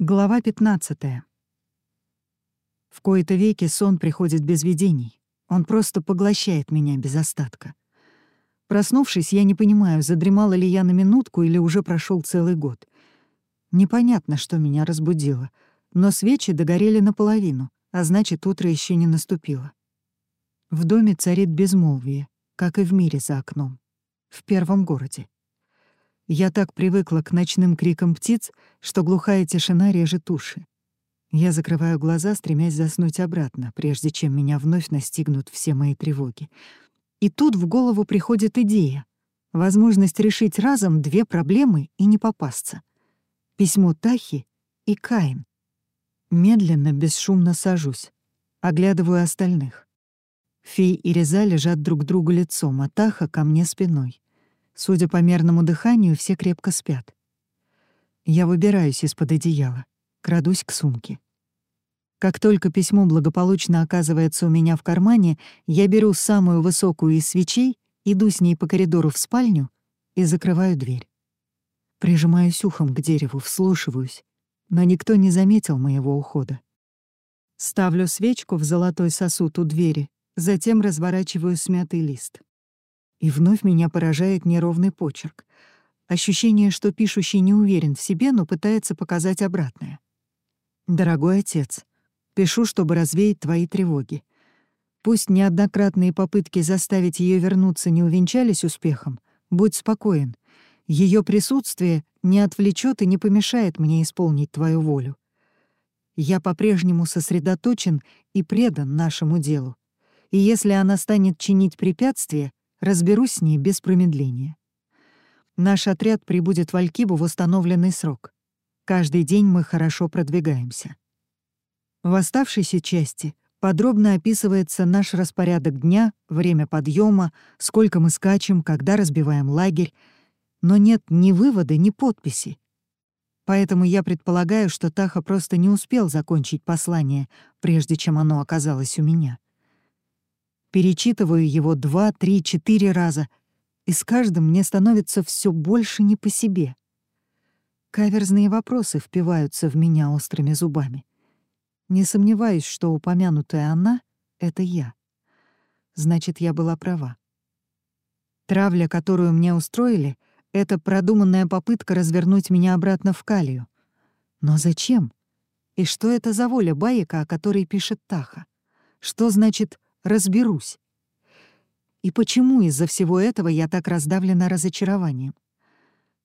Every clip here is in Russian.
Глава 15. В кои-то веки сон приходит без видений. Он просто поглощает меня без остатка. Проснувшись, я не понимаю, задремала ли я на минутку или уже прошел целый год. Непонятно, что меня разбудило, но свечи догорели наполовину, а значит, утро еще не наступило. В доме царит безмолвие, как и в мире за окном. В первом городе. Я так привыкла к ночным крикам птиц, что глухая тишина режет уши. Я закрываю глаза, стремясь заснуть обратно, прежде чем меня вновь настигнут все мои тревоги. И тут в голову приходит идея. Возможность решить разом две проблемы и не попасться. Письмо Тахи и Каин. Медленно, бесшумно сажусь. Оглядываю остальных. Фей и Реза лежат друг другу лицом, а Таха ко мне спиной. Судя по мерному дыханию, все крепко спят. Я выбираюсь из-под одеяла, крадусь к сумке. Как только письмо благополучно оказывается у меня в кармане, я беру самую высокую из свечей, иду с ней по коридору в спальню и закрываю дверь. Прижимаюсь ухом к дереву, вслушиваюсь, но никто не заметил моего ухода. Ставлю свечку в золотой сосуд у двери, затем разворачиваю смятый лист. И вновь меня поражает неровный почерк. Ощущение, что пишущий не уверен в себе, но пытается показать обратное. «Дорогой отец, пишу, чтобы развеять твои тревоги. Пусть неоднократные попытки заставить ее вернуться не увенчались успехом, будь спокоен. Ее присутствие не отвлечет и не помешает мне исполнить твою волю. Я по-прежнему сосредоточен и предан нашему делу. И если она станет чинить препятствия, Разберусь с ней без промедления. Наш отряд прибудет в Алькибу в установленный срок. Каждый день мы хорошо продвигаемся. В оставшейся части подробно описывается наш распорядок дня, время подъема, сколько мы скачем, когда разбиваем лагерь, но нет ни вывода, ни подписи. Поэтому я предполагаю, что Таха просто не успел закончить послание, прежде чем оно оказалось у меня. Перечитываю его два, три, четыре раза, и с каждым мне становится все больше не по себе. Каверзные вопросы впиваются в меня острыми зубами. Не сомневаюсь, что упомянутая она — это я. Значит, я была права. Травля, которую мне устроили, — это продуманная попытка развернуть меня обратно в Калию. Но зачем? И что это за воля Баека, о которой пишет Таха? Что значит разберусь. И почему из-за всего этого я так раздавлена разочарованием?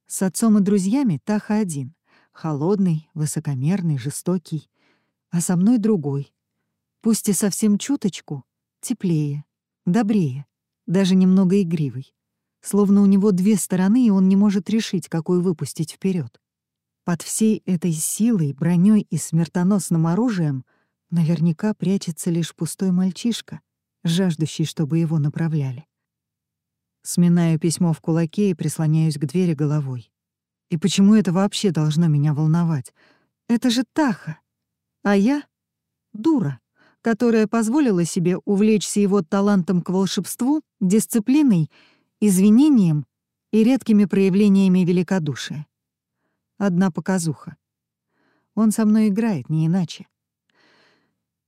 С отцом и друзьями Таха один. Холодный, высокомерный, жестокий. А со мной другой. Пусть и совсем чуточку, теплее, добрее, даже немного игривый. Словно у него две стороны, и он не может решить, какую выпустить вперед. Под всей этой силой, броней и смертоносным оружием наверняка прячется лишь пустой мальчишка — жаждущий, чтобы его направляли. Сминаю письмо в кулаке и прислоняюсь к двери головой. И почему это вообще должно меня волновать? Это же Таха. А я — дура, которая позволила себе увлечься его талантом к волшебству, дисциплиной, извинением и редкими проявлениями великодушия. Одна показуха. Он со мной играет, не иначе.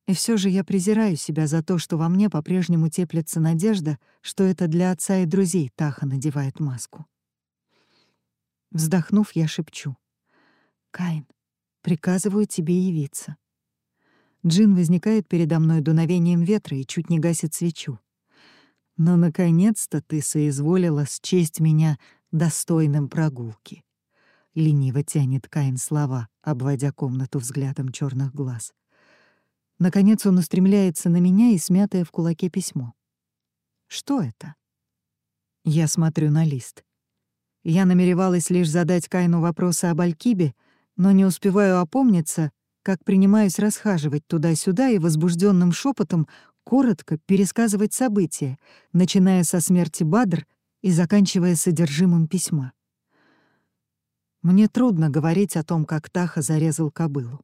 И все же я презираю себя за то, что во мне по-прежнему теплится надежда, что это для отца и друзей Таха надевает маску. Вздохнув, я шепчу. «Каин, приказываю тебе явиться». Джин возникает передо мной дуновением ветра и чуть не гасит свечу. «Но, наконец-то, ты соизволила счесть меня достойным прогулки». Лениво тянет Каин слова, обводя комнату взглядом черных глаз. Наконец он устремляется на меня и смятое в кулаке письмо. Что это? Я смотрю на лист. Я намеревалась лишь задать Кайну вопросы об Алькибе, но не успеваю опомниться, как принимаюсь расхаживать туда-сюда и возбужденным шепотом коротко пересказывать события, начиная со смерти Бадр и заканчивая содержимым письма. Мне трудно говорить о том, как Таха зарезал кобылу.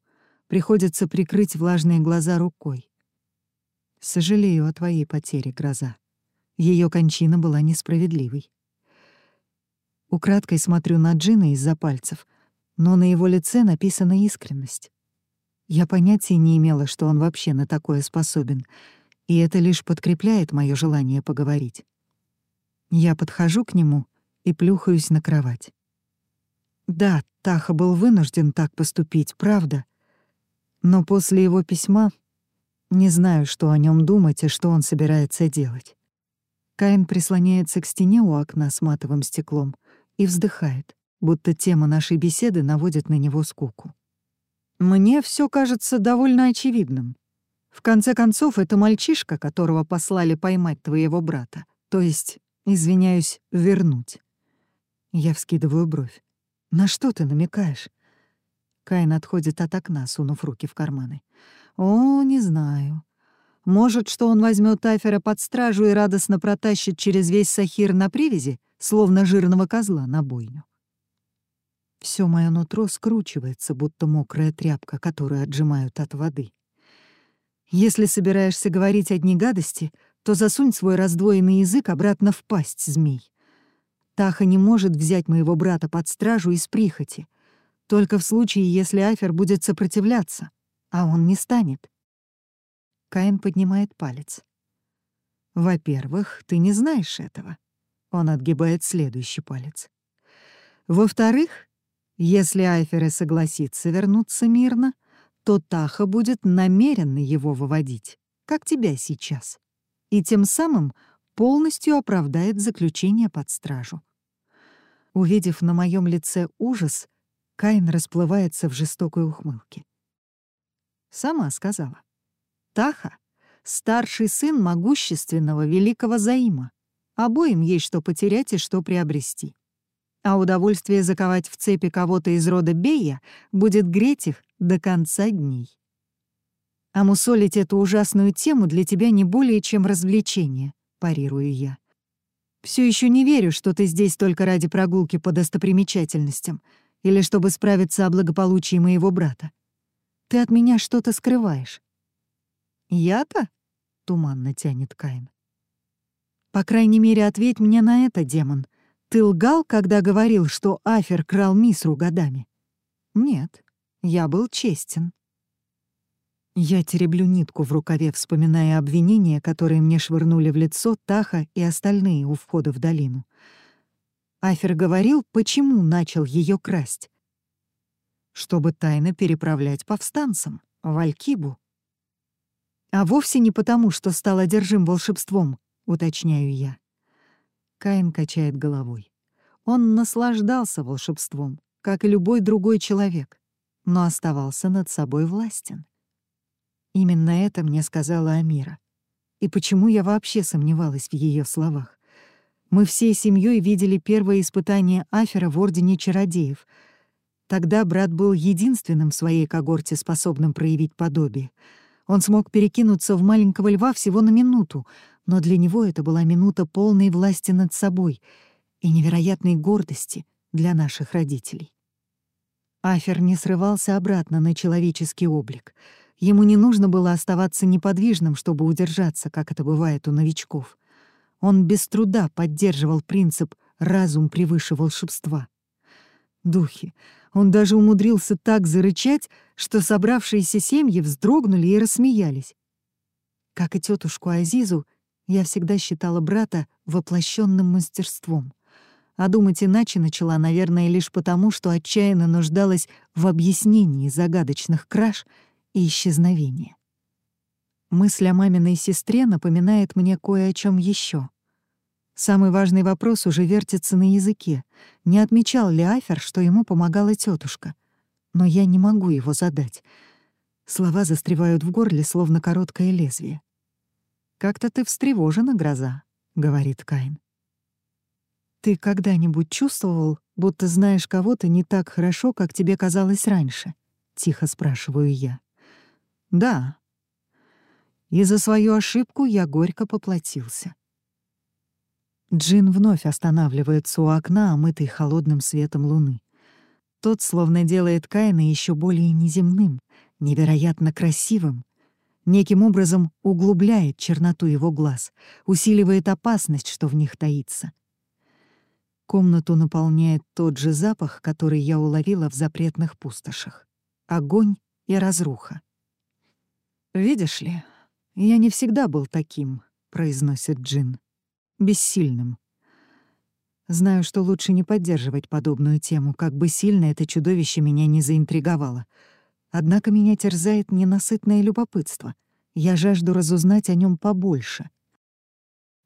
Приходится прикрыть влажные глаза рукой. Сожалею о твоей потере, гроза. Ее кончина была несправедливой. Украдкой смотрю на Джина из-за пальцев, но на его лице написана искренность. Я понятия не имела, что он вообще на такое способен, и это лишь подкрепляет мое желание поговорить. Я подхожу к нему и плюхаюсь на кровать. Да, Таха был вынужден так поступить, правда. Но после его письма не знаю, что о нем думать и что он собирается делать. Каин прислоняется к стене у окна с матовым стеклом и вздыхает, будто тема нашей беседы наводит на него скуку. Мне все кажется довольно очевидным. В конце концов, это мальчишка, которого послали поймать твоего брата, то есть, извиняюсь, вернуть. Я вскидываю бровь. На что ты намекаешь? Каин отходит от окна, сунув руки в карманы. О, не знаю. Может, что он возьмет Афера под стражу и радостно протащит через весь Сахир на привязи, словно жирного козла на бойню. Все мое нутро скручивается, будто мокрая тряпка, которую отжимают от воды. Если собираешься говорить одни гадости, то засунь свой раздвоенный язык обратно в пасть змей. Таха не может взять моего брата под стражу из прихоти, только в случае, если Афер будет сопротивляться, а он не станет. Каин поднимает палец. «Во-первых, ты не знаешь этого». Он отгибает следующий палец. «Во-вторых, если Айфер и согласится вернуться мирно, то Таха будет намеренно его выводить, как тебя сейчас, и тем самым полностью оправдает заключение под стражу. Увидев на моем лице ужас, Каин расплывается в жестокой ухмылке. Сама сказала. Таха — старший сын могущественного великого Заима. Обоим есть что потерять и что приобрести а удовольствие заковать в цепи кого-то из рода Бея будет греть их до конца дней. А мусолить эту ужасную тему для тебя не более чем развлечение, парирую я. Все еще не верю, что ты здесь только ради прогулки по достопримечательностям или чтобы справиться о благополучии моего брата. Ты от меня что-то скрываешь. Я-то? Туманно тянет Каин. По крайней мере, ответь мне на это, демон. Ты лгал, когда говорил, что Афер крал Мисру годами? Нет, я был честен. Я тереблю нитку в рукаве, вспоминая обвинения, которые мне швырнули в лицо Таха и остальные у входа в долину. Афер говорил, почему начал ее красть. Чтобы тайно переправлять повстанцам, в Алькибу. А вовсе не потому, что стал одержим волшебством, уточняю я. Каин качает головой. Он наслаждался волшебством, как и любой другой человек, но оставался над собой властен. Именно это мне сказала Амира. И почему я вообще сомневалась в ее словах? Мы всей семьей видели первое испытание Афера в Ордене Чародеев. Тогда брат был единственным в своей когорте, способным проявить подобие. Он смог перекинуться в маленького льва всего на минуту, но для него это была минута полной власти над собой и невероятной гордости для наших родителей. Афер не срывался обратно на человеческий облик. Ему не нужно было оставаться неподвижным, чтобы удержаться, как это бывает у новичков. Он без труда поддерживал принцип «разум превыше волшебства». Духи. Он даже умудрился так зарычать, что собравшиеся семьи вздрогнули и рассмеялись. Как и тетушку Азизу, я всегда считала брата воплощенным мастерством. А думать иначе начала, наверное, лишь потому, что отчаянно нуждалась в объяснении загадочных краж и исчезновения. Мысль о маминой сестре напоминает мне кое о чем еще. Самый важный вопрос уже вертится на языке. Не отмечал ли Афер, что ему помогала тетушка? Но я не могу его задать. Слова застревают в горле, словно короткое лезвие. «Как-то ты встревожена, гроза», — говорит Каин. «Ты когда-нибудь чувствовал, будто знаешь кого-то не так хорошо, как тебе казалось раньше?» — тихо спрашиваю я. «Да». И за свою ошибку я горько поплатился. Джин вновь останавливается у окна, омытый холодным светом луны. Тот словно делает Каина еще более неземным, невероятно красивым, неким образом углубляет черноту его глаз, усиливает опасность, что в них таится. Комнату наполняет тот же запах, который я уловила в запретных пустошах. Огонь и разруха. «Видишь ли, я не всегда был таким», — произносит Джин. «Бессильным. Знаю, что лучше не поддерживать подобную тему, как бы сильно это чудовище меня не заинтриговало. Однако меня терзает ненасытное любопытство. Я жажду разузнать о нем побольше.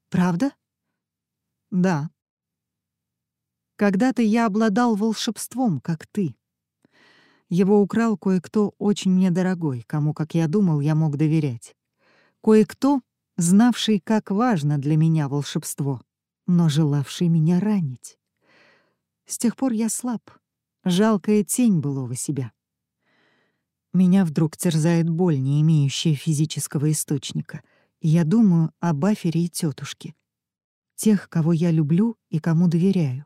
Правда? Да. Когда-то я обладал волшебством, как ты. Его украл кое-кто очень мне дорогой, кому, как я думал, я мог доверять. Кое-кто, знавший, как важно для меня волшебство, но желавший меня ранить. С тех пор я слаб, жалкая тень былого себя. Меня вдруг терзает боль, не имеющая физического источника, я думаю о Бафере и тетушке. Тех, кого я люблю и кому доверяю.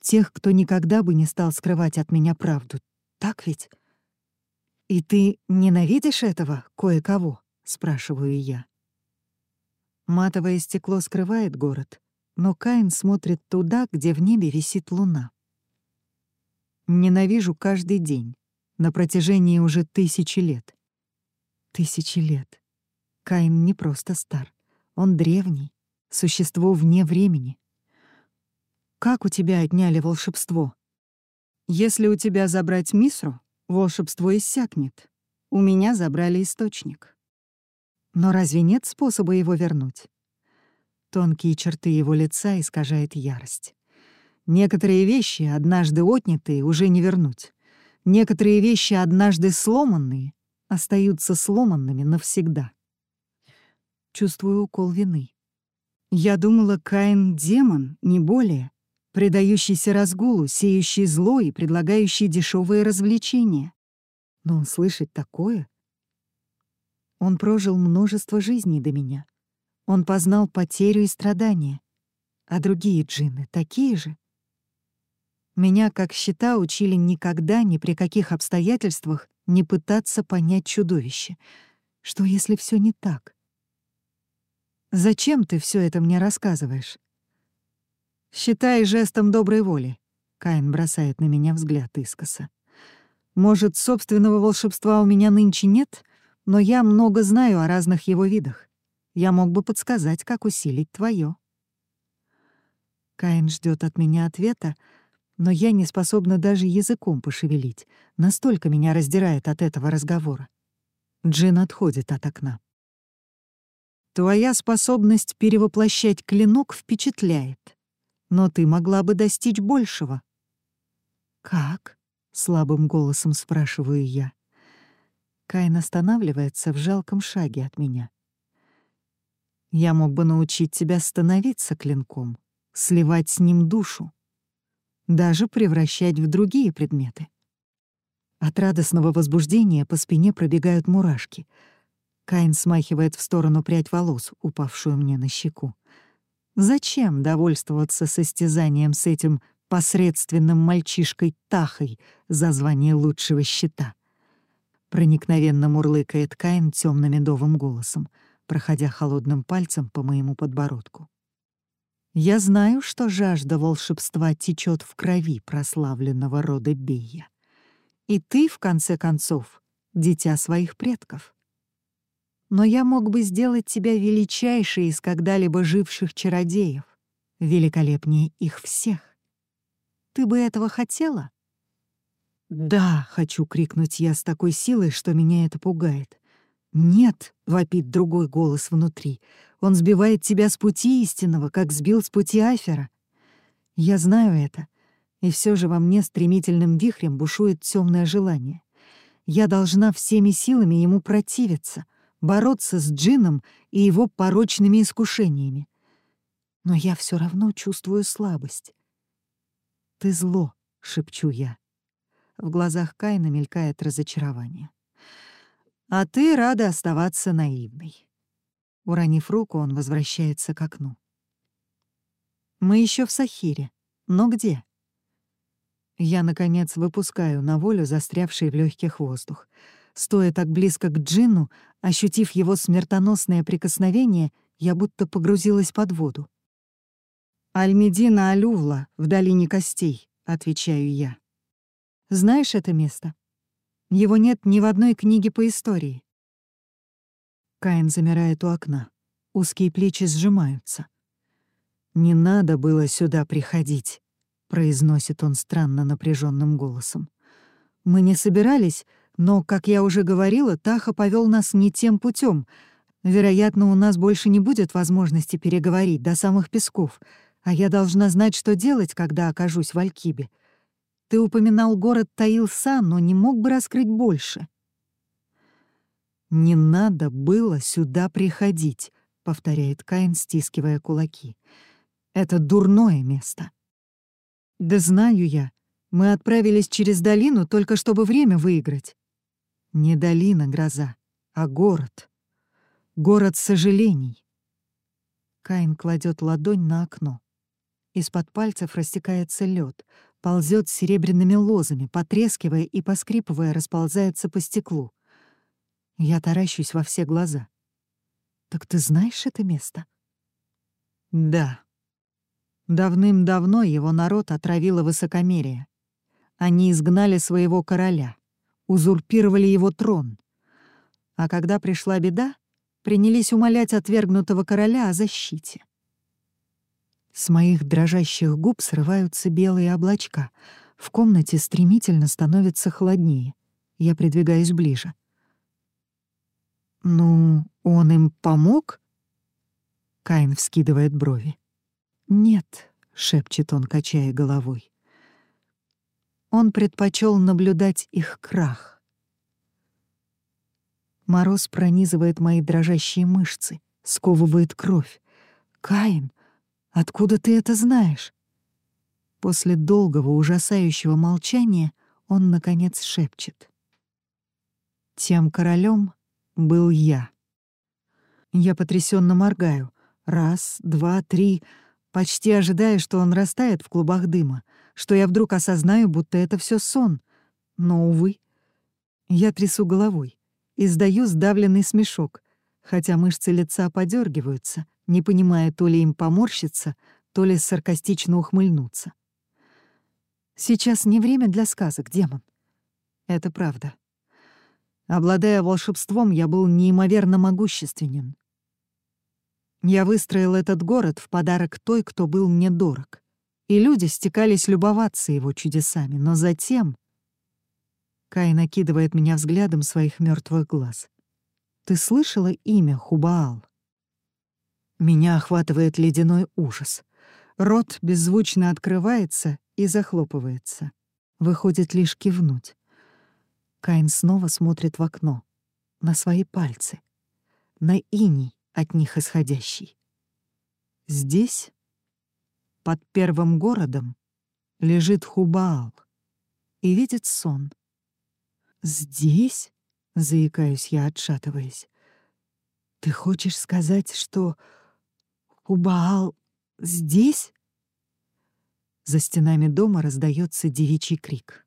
Тех, кто никогда бы не стал скрывать от меня правду, так ведь? И ты ненавидишь этого кое-кого? Спрашиваю я. Матовое стекло скрывает город, но Каин смотрит туда, где в небе висит луна. Ненавижу каждый день, на протяжении уже тысячи лет. Тысячи лет. Каин не просто стар, он древний, существо вне времени. Как у тебя отняли волшебство? Если у тебя забрать Мисру, волшебство иссякнет. У меня забрали источник. Но разве нет способа его вернуть? Тонкие черты его лица искажает ярость. Некоторые вещи, однажды отнятые, уже не вернуть. Некоторые вещи, однажды сломанные, остаются сломанными навсегда. Чувствую укол вины. Я думала, Каин — демон, не более предающийся разгулу, сеющий зло и предлагающий дешевые развлечения. Но он слышит такое. Он прожил множество жизней до меня. Он познал потерю и страдания. А другие джинны такие же. Меня, как счета, учили никогда, ни при каких обстоятельствах не пытаться понять чудовище. Что, если все не так? Зачем ты все это мне рассказываешь? «Считай жестом доброй воли», — Каин бросает на меня взгляд искоса. «Может, собственного волшебства у меня нынче нет, но я много знаю о разных его видах. Я мог бы подсказать, как усилить твое. Каин ждет от меня ответа, но я не способна даже языком пошевелить. Настолько меня раздирает от этого разговора. Джин отходит от окна. Твоя способность перевоплощать клинок впечатляет но ты могла бы достичь большего». «Как?» — слабым голосом спрашиваю я. Кайн останавливается в жалком шаге от меня. «Я мог бы научить тебя становиться клинком, сливать с ним душу, даже превращать в другие предметы». От радостного возбуждения по спине пробегают мурашки. Кайн смахивает в сторону прядь волос, упавшую мне на щеку. Зачем довольствоваться состязанием с этим посредственным мальчишкой Тахой за звание лучшего щита? Проникновенно мурлыкает Каин темно медовым голосом, проходя холодным пальцем по моему подбородку. Я знаю, что жажда волшебства течет в крови прославленного рода Бея. И ты, в конце концов, дитя своих предков но я мог бы сделать тебя величайшей из когда-либо живших чародеев, великолепнее их всех. Ты бы этого хотела? «Да!» — хочу крикнуть я с такой силой, что меня это пугает. «Нет!» — вопит другой голос внутри. «Он сбивает тебя с пути истинного, как сбил с пути Афера. Я знаю это, и все же во мне стремительным вихрем бушует темное желание. Я должна всеми силами ему противиться — бороться с джином и его порочными искушениями. Но я все равно чувствую слабость. «Ты зло», — шепчу я. В глазах Кайна мелькает разочарование. «А ты рада оставаться наивной». Уронив руку, он возвращается к окну. «Мы еще в Сахире. Но где?» Я, наконец, выпускаю на волю застрявший в легких воздух. Стоя так близко к Джину, ощутив его смертоносное прикосновение, я будто погрузилась под воду. «Альмедина Алювла, в долине костей», — отвечаю я. «Знаешь это место? Его нет ни в одной книге по истории». Каин замирает у окна. Узкие плечи сжимаются. «Не надо было сюда приходить», — произносит он странно напряженным голосом. «Мы не собирались, но, как я уже говорила, Таха повел нас не тем путем. Вероятно, у нас больше не будет возможности переговорить до самых песков, а я должна знать, что делать, когда окажусь в Алькибе. Ты упоминал город Таилсан, но не мог бы раскрыть больше. «Не надо было сюда приходить», — повторяет Каин, стискивая кулаки. «Это дурное место». «Да знаю я. Мы отправились через долину только чтобы время выиграть». «Не долина, гроза, а город. Город сожалений». Каин кладет ладонь на окно. Из-под пальцев растекается лед, ползет серебряными лозами, потрескивая и поскрипывая, расползается по стеклу. Я таращусь во все глаза. «Так ты знаешь это место?» «Да». Давным-давно его народ отравило высокомерие. Они изгнали своего короля, узурпировали его трон. А когда пришла беда, принялись умолять отвергнутого короля о защите. С моих дрожащих губ срываются белые облачка. В комнате стремительно становится холоднее. Я придвигаюсь ближе. «Ну, он им помог?» Каин вскидывает брови. «Нет», — шепчет он, качая головой. Он предпочел наблюдать их крах. Мороз пронизывает мои дрожащие мышцы, сковывает кровь. «Каин, Откуда ты это знаешь?» После долгого ужасающего молчания он, наконец, шепчет. «Тем королем был я». Я потрясенно моргаю. Раз, два, три, почти ожидая, что он растает в клубах дыма, что я вдруг осознаю, будто это все сон. Но, увы, я трясу головой, издаю сдавленный смешок, хотя мышцы лица подергиваются, не понимая то ли им поморщиться, то ли саркастично ухмыльнуться. Сейчас не время для сказок, демон. Это правда. Обладая волшебством, я был неимоверно могущественен. Я выстроил этот город в подарок той, кто был мне дорог. И люди стекались любоваться его чудесами, но затем... Кай накидывает меня взглядом своих мертвых глаз. «Ты слышала имя Хубаал?» Меня охватывает ледяной ужас. Рот беззвучно открывается и захлопывается. Выходит лишь кивнуть. Каин снова смотрит в окно. На свои пальцы. На иней от них исходящий. Здесь, под первым городом, лежит Хубаал и видит сон. «Здесь?» — заикаюсь я, отшатываясь. «Ты хочешь сказать, что Убаал здесь?» За стенами дома раздается девичий крик.